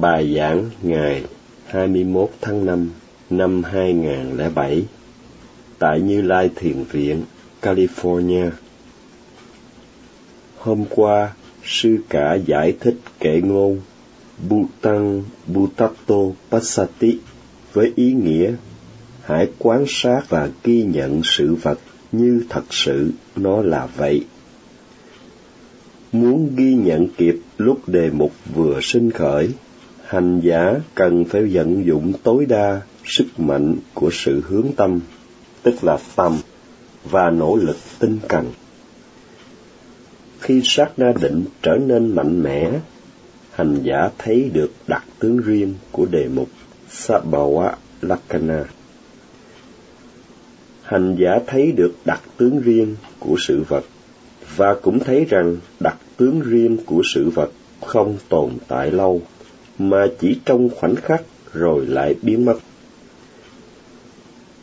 Bài giảng ngày 21 tháng 5 năm 2007 tại Như Lai Thiền Viện, California. Hôm qua, sư cả giải thích kệ ngôn Butang Bhutato Passati với ý nghĩa hãy quan sát và ghi nhận sự vật như thật sự nó là vậy. Muốn ghi nhận kịp lúc đề mục vừa sinh khởi, hành giả cần phải vận dụng tối đa sức mạnh của sự hướng tâm, tức là tâm, và nỗ lực tinh cần. Khi sát na định trở nên mạnh mẽ, hành giả thấy được đặc tướng riêng của đề mục Sabhawa Lakkhana. Hành giả thấy được đặc tướng riêng của sự vật và cũng thấy rằng đặc tướng riêng của sự vật không tồn tại lâu mà chỉ trong khoảnh khắc rồi lại biến mất.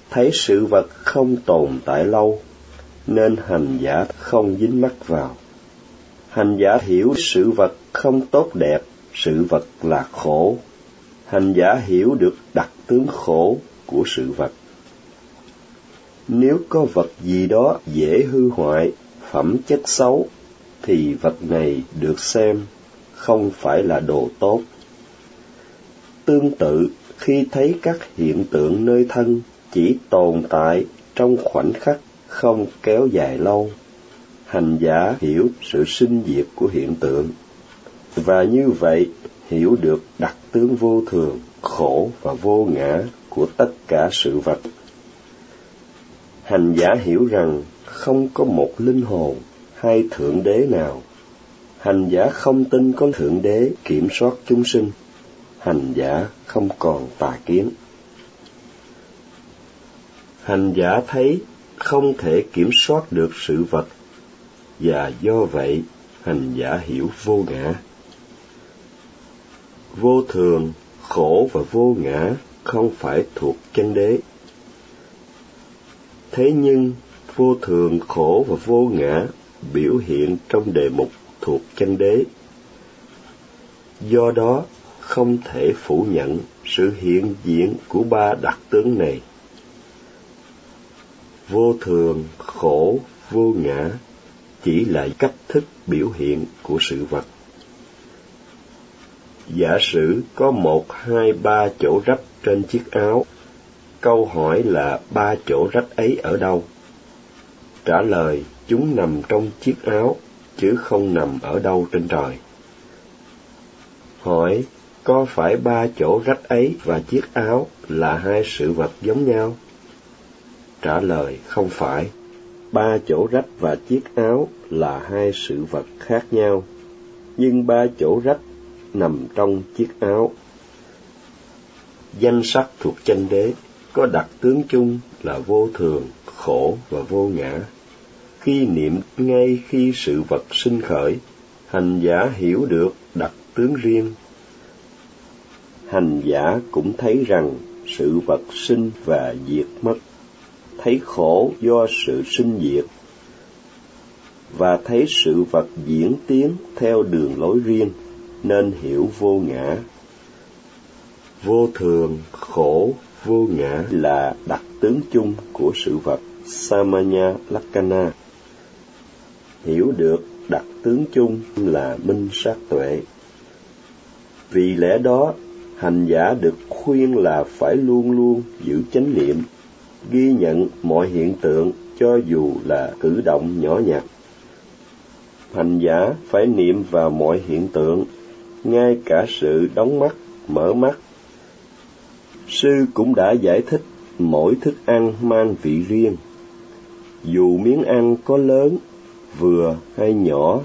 Thấy sự vật không tồn tại lâu, nên hành giả không dính mắc vào. Hành giả hiểu sự vật không tốt đẹp, sự vật là khổ. Hành giả hiểu được đặc tướng khổ của sự vật. Nếu có vật gì đó dễ hư hoại, phẩm chất xấu, thì vật này được xem không phải là đồ tốt tương tự khi thấy các hiện tượng nơi thân chỉ tồn tại trong khoảnh khắc không kéo dài lâu. Hành giả hiểu sự sinh diệt của hiện tượng, và như vậy hiểu được đặc tướng vô thường, khổ và vô ngã của tất cả sự vật. Hành giả hiểu rằng không có một linh hồn hay thượng đế nào. Hành giả không tin có thượng đế kiểm soát chúng sinh hành giả không còn tà kiến. Hành giả thấy không thể kiểm soát được sự vật, và do vậy hành giả hiểu vô ngã. Vô thường, khổ và vô ngã không phải thuộc chân đế. Thế nhưng, vô thường, khổ và vô ngã biểu hiện trong đề mục thuộc chân đế. Do đó không thể phủ nhận sự hiện diện của ba đặc tướng này. Vô thường, khổ, vô ngã chỉ là cách thức biểu hiện của sự vật. Giả sử có một, hai, ba chỗ rách trên chiếc áo, câu hỏi là ba chỗ rách ấy ở đâu? Trả lời, chúng nằm trong chiếc áo chứ không nằm ở đâu trên trời. Hỏi có phải ba chỗ rách ấy và chiếc áo là hai sự vật giống nhau? Trả lời, không phải. Ba chỗ rách và chiếc áo là hai sự vật khác nhau. Nhưng ba chỗ rách nằm trong chiếc áo. Danh sắc thuộc chân đế, có đặc tướng chung là vô thường, khổ và vô ngã. Khi niệm ngay khi sự vật sinh khởi, hành giả hiểu được đặc tướng riêng hành giả cũng thấy rằng sự vật sinh và diệt mất thấy khổ do sự sinh diệt và thấy sự vật diễn tiến theo đường lối riêng nên hiểu vô ngã. Vô thường khổ vô ngã là đặc tướng chung của sự vật samanya lakkhana hiểu được đặc tướng chung là minh sát tuệ. Vì lẽ đó hành giả được khuyên là phải luôn luôn giữ chánh niệm, ghi nhận mọi hiện tượng cho dù là cử động nhỏ nhặt. Hành giả phải niệm vào mọi hiện tượng, ngay cả sự đóng mắt, mở mắt. Sư cũng đã giải thích mỗi thức ăn mang vị riêng. Dù miếng ăn có lớn, vừa hay nhỏ,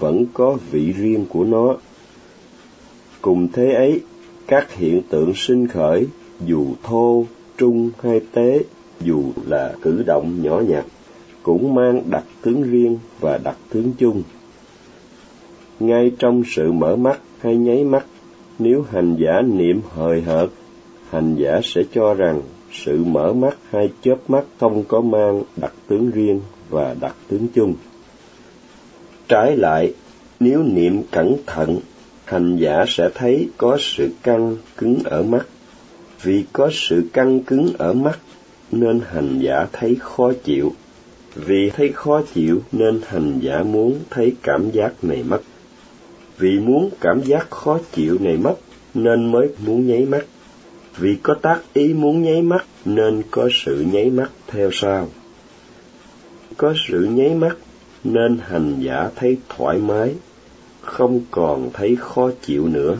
vẫn có vị riêng của nó. Cùng thế ấy các hiện tượng sinh khởi, dù thô, trung hay tế, dù là cử động nhỏ nhặt, cũng mang đặc tướng riêng và đặc tướng chung. Ngay trong sự mở mắt hay nháy mắt, nếu hành giả niệm hời hợt, hành giả sẽ cho rằng sự mở mắt hay chớp mắt không có mang đặc tướng riêng và đặc tướng chung. Trái lại, nếu niệm cẩn thận hành giả sẽ thấy có sự căng cứng ở mắt. Vì có sự căng cứng ở mắt nên hành giả thấy khó chịu. Vì thấy khó chịu nên hành giả muốn thấy cảm giác này mất. Vì muốn cảm giác khó chịu này mất nên mới muốn nháy mắt. Vì có tác ý muốn nháy mắt nên có sự nháy mắt theo sau. Có sự nháy mắt nên hành giả thấy thoải mái, không còn thấy khó chịu nữa.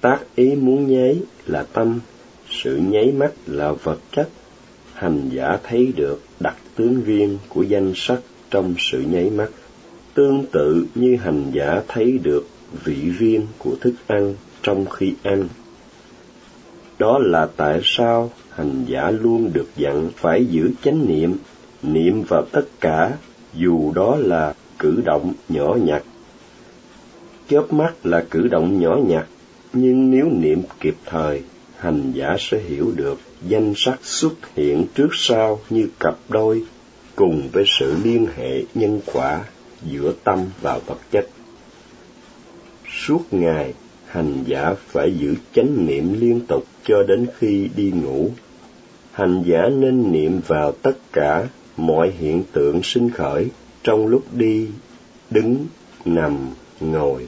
Tác ý muốn nháy là tâm, sự nháy mắt là vật chất. Hành giả thấy được đặc tướng riêng của danh sắc trong sự nháy mắt, tương tự như hành giả thấy được vị riêng của thức ăn trong khi ăn. Đó là tại sao hành giả luôn được dặn phải giữ chánh niệm, niệm vào tất cả, dù đó là cử động nhỏ nhặt. Chớp mắt là cử động nhỏ nhặt, nhưng nếu niệm kịp thời, hành giả sẽ hiểu được danh sắc xuất hiện trước sau như cặp đôi, cùng với sự liên hệ nhân quả giữa tâm và vật chất. Suốt ngày, hành giả phải giữ chánh niệm liên tục cho đến khi đi ngủ. Hành giả nên niệm vào tất cả mọi hiện tượng sinh khởi trong lúc đi, đứng, nằm, ngồi.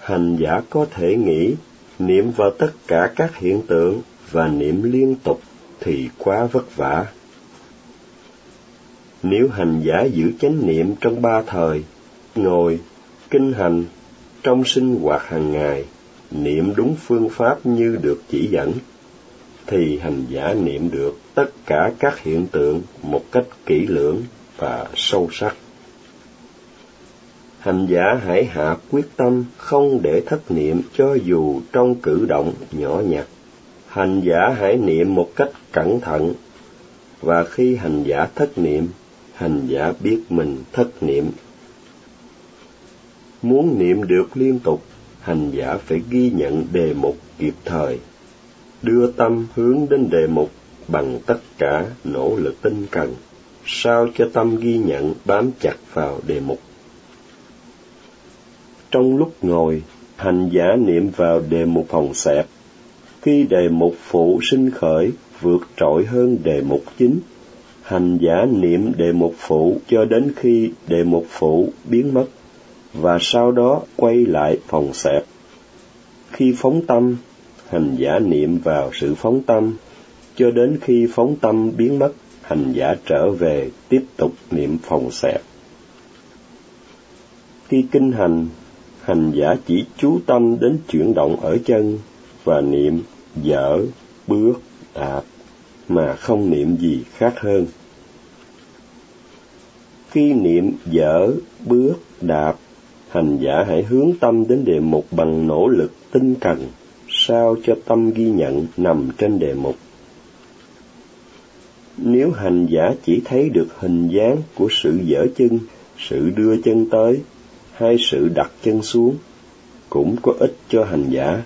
Hành giả có thể nghĩ niệm vào tất cả các hiện tượng và niệm liên tục thì quá vất vả. Nếu hành giả giữ chánh niệm trong ba thời, ngồi, kinh hành, trong sinh hoạt hàng ngày, niệm đúng phương pháp như được chỉ dẫn, thì hành giả niệm được tất cả các hiện tượng một cách kỹ lưỡng và sâu sắc. Hành giả hãy hạ quyết tâm không để thất niệm cho dù trong cử động nhỏ nhặt. Hành giả hãy niệm một cách cẩn thận, và khi hành giả thất niệm, hành giả biết mình thất niệm. Muốn niệm được liên tục, hành giả phải ghi nhận đề mục kịp thời, đưa tâm hướng đến đề mục bằng tất cả nỗ lực tinh cần, sao cho tâm ghi nhận bám chặt vào đề mục. Trong lúc ngồi, hành giả niệm vào đề mục hồng xẹp. Khi đề mục phụ sinh khởi vượt trội hơn đề mục chính, hành giả niệm đề mục phụ cho đến khi đề mục phụ biến mất, và sau đó quay lại phòng xẹp. Khi phóng tâm, hành giả niệm vào sự phóng tâm, cho đến khi phóng tâm biến mất, hành giả trở về tiếp tục niệm phòng xẹp. Khi kinh hành, hành giả chỉ chú tâm đến chuyển động ở chân và niệm dở, bước, đạp mà không niệm gì khác hơn. Khi niệm dở, bước, đạp, hành giả hãy hướng tâm đến đề mục bằng nỗ lực tinh cần, sao cho tâm ghi nhận nằm trên đề mục. Nếu hành giả chỉ thấy được hình dáng của sự dở chân, sự đưa chân tới, hai sự đặt chân xuống cũng có ích cho hành giả.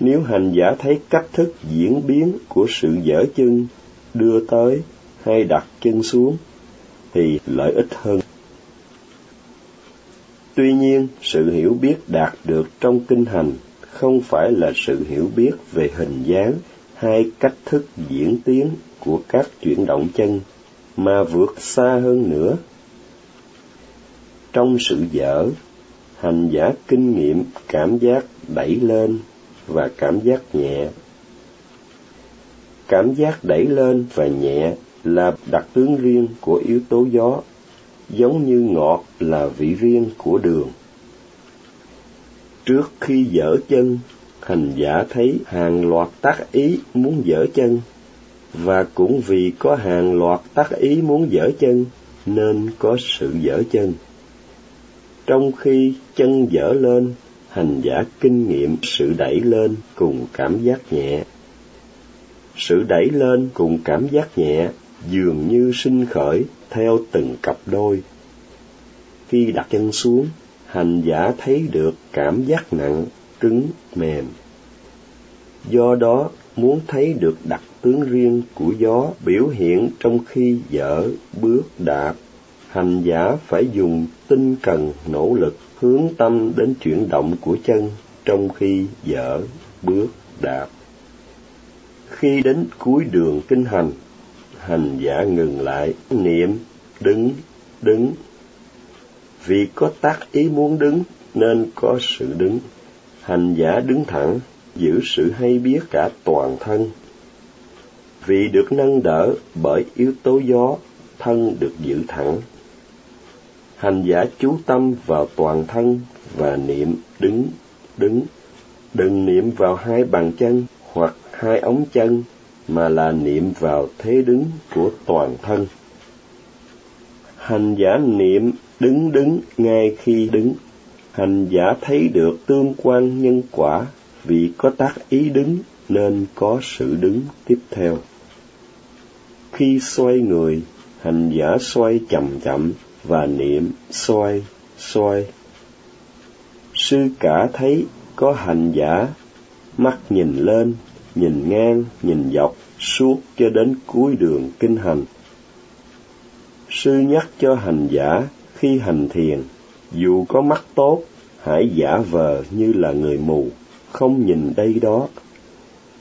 Nếu hành giả thấy cách thức diễn biến của sự dở chân đưa tới hay đặt chân xuống thì lợi ích hơn. Tuy nhiên, sự hiểu biết đạt được trong kinh hành không phải là sự hiểu biết về hình dáng hay cách thức diễn tiến của các chuyển động chân, mà vượt xa hơn nữa trong sự dở, hành giả kinh nghiệm cảm giác đẩy lên và cảm giác nhẹ. Cảm giác đẩy lên và nhẹ là đặc tướng riêng của yếu tố gió, giống như ngọt là vị riêng của đường. Trước khi dở chân, hành giả thấy hàng loạt tác ý muốn dở chân, và cũng vì có hàng loạt tác ý muốn dở chân, nên có sự dở chân. Trong khi chân dở lên, hành giả kinh nghiệm sự đẩy lên cùng cảm giác nhẹ. Sự đẩy lên cùng cảm giác nhẹ dường như sinh khởi theo từng cặp đôi. Khi đặt chân xuống, hành giả thấy được cảm giác nặng, cứng, mềm. Do đó, muốn thấy được đặc tướng riêng của gió biểu hiện trong khi dở, bước, đạp, hành giả phải dùng tinh cần nỗ lực hướng tâm đến chuyển động của chân trong khi dở, bước, đạp. Khi đến cuối đường kinh hành hành giả ngừng lại, niệm, đứng đứng. Vì có tác ý muốn đứng, nên có sự đứng. Hành giả đứng thẳng, giữ sự hay biết cả toàn thân. Vì được nâng đỡ bởi yếu tố gió, thân được giữ thẳng hành giả chú tâm vào toàn thân và niệm đứng đứng. Đừng niệm vào hai bàn chân hoặc hai ống chân, mà là niệm vào thế đứng của toàn thân. Hành giả niệm đứng đứng ngay khi đứng. Hành giả thấy được tương quan nhân quả, vì có tác ý đứng nên có sự đứng tiếp theo. Khi xoay người, hành giả xoay chậm chậm và niệm xoay xoay sư cả thấy có hành giả, mắt nhìn lên, nhìn ngang, nhìn dọc, suốt cho đến cuối đường kinh hành. Sư nhắc cho hành giả khi hành thiền, dù có mắt tốt, hãy giả vờ như là người mù, không nhìn đây đó.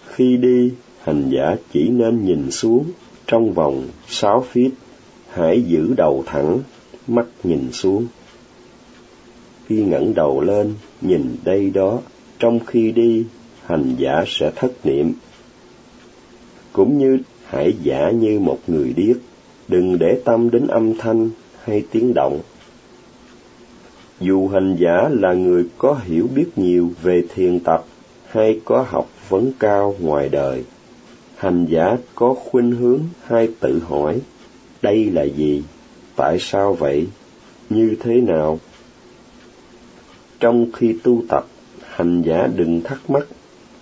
Khi đi, hành giả chỉ nên nhìn xuống trong vòng sáu feet, hãy giữ đầu thẳng mắt nhìn xuống. Khi ngẩng đầu lên, nhìn đây đó, trong khi đi, hành giả sẽ thất niệm. Cũng như hãy giả như một người điếc, đừng để tâm đến âm thanh hay tiếng động. Dù hành giả là người có hiểu biết nhiều về thiền tập hay có học vấn cao ngoài đời, hành giả có khuynh hướng hay tự hỏi, đây là gì? Tại sao vậy? Như thế nào? Trong khi tu tập, hành giả đừng thắc mắc,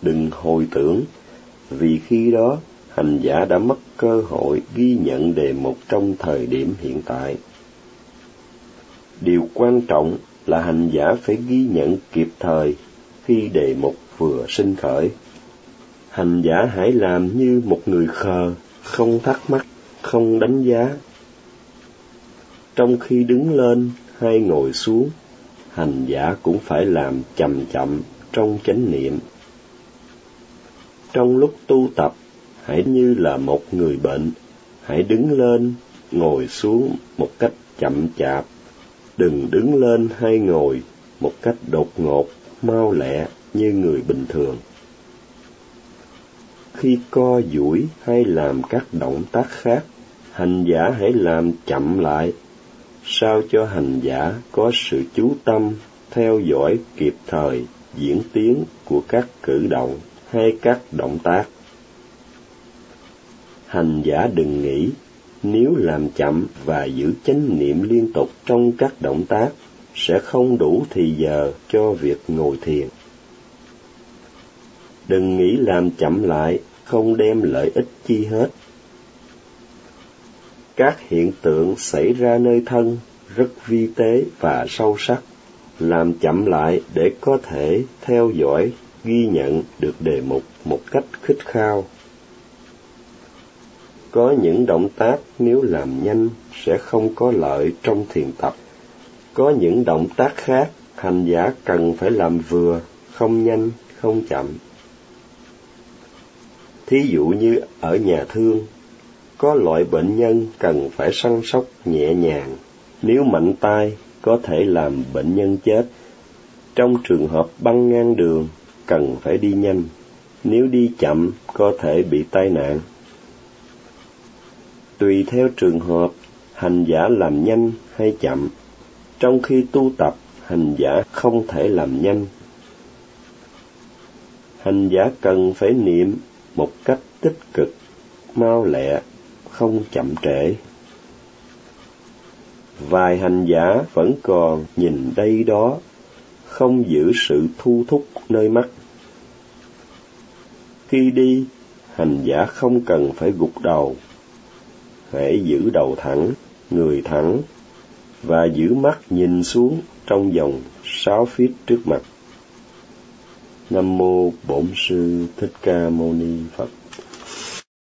đừng hồi tưởng. Vì khi đó, hành giả đã mất cơ hội ghi nhận đề mục trong thời điểm hiện tại. Điều quan trọng là hành giả phải ghi nhận kịp thời khi đề mục vừa sinh khởi. Hành giả hãy làm như một người khờ, không thắc mắc, không đánh giá trong khi đứng lên hay ngồi xuống, hành giả cũng phải làm chậm chậm trong chánh niệm. Trong lúc tu tập, hãy như là một người bệnh, hãy đứng lên, ngồi xuống một cách chậm chạp. Đừng đứng lên hay ngồi một cách đột ngột, mau lẹ như người bình thường. Khi co duỗi hay làm các động tác khác, hành giả hãy làm chậm lại sao cho hành giả có sự chú tâm, theo dõi kịp thời diễn tiến của các cử động hay các động tác. Hành giả đừng nghĩ nếu làm chậm và giữ chánh niệm liên tục trong các động tác sẽ không đủ thì giờ cho việc ngồi thiền. Đừng nghĩ làm chậm lại, không đem lợi ích chi hết các hiện tượng xảy ra nơi thân rất vi tế và sâu sắc, làm chậm lại để có thể theo dõi, ghi nhận được đề mục một cách khích khao. Có những động tác nếu làm nhanh sẽ không có lợi trong thiền tập. Có những động tác khác, hành giả cần phải làm vừa, không nhanh, không chậm. Thí dụ như ở nhà thương có loại bệnh nhân cần phải săn sóc nhẹ nhàng. Nếu mạnh tay có thể làm bệnh nhân chết. Trong trường hợp băng ngang đường, cần phải đi nhanh. Nếu đi chậm, có thể bị tai nạn. Tùy theo trường hợp, hành giả làm nhanh hay chậm. Trong khi tu tập, hành giả không thể làm nhanh. Hành giả cần phải niệm một cách tích cực, mau lẹ không chậm trễ. Vài hành giả vẫn còn nhìn đây đó, không giữ sự thu thúc nơi mắt. Khi đi, hành giả không cần phải gục đầu hãy giữ đầu thẳng, người thẳng, và giữ mắt nhìn xuống trong vòng sáu feet trước mặt. Nam mô bổn sư thích ca mâu ni phật.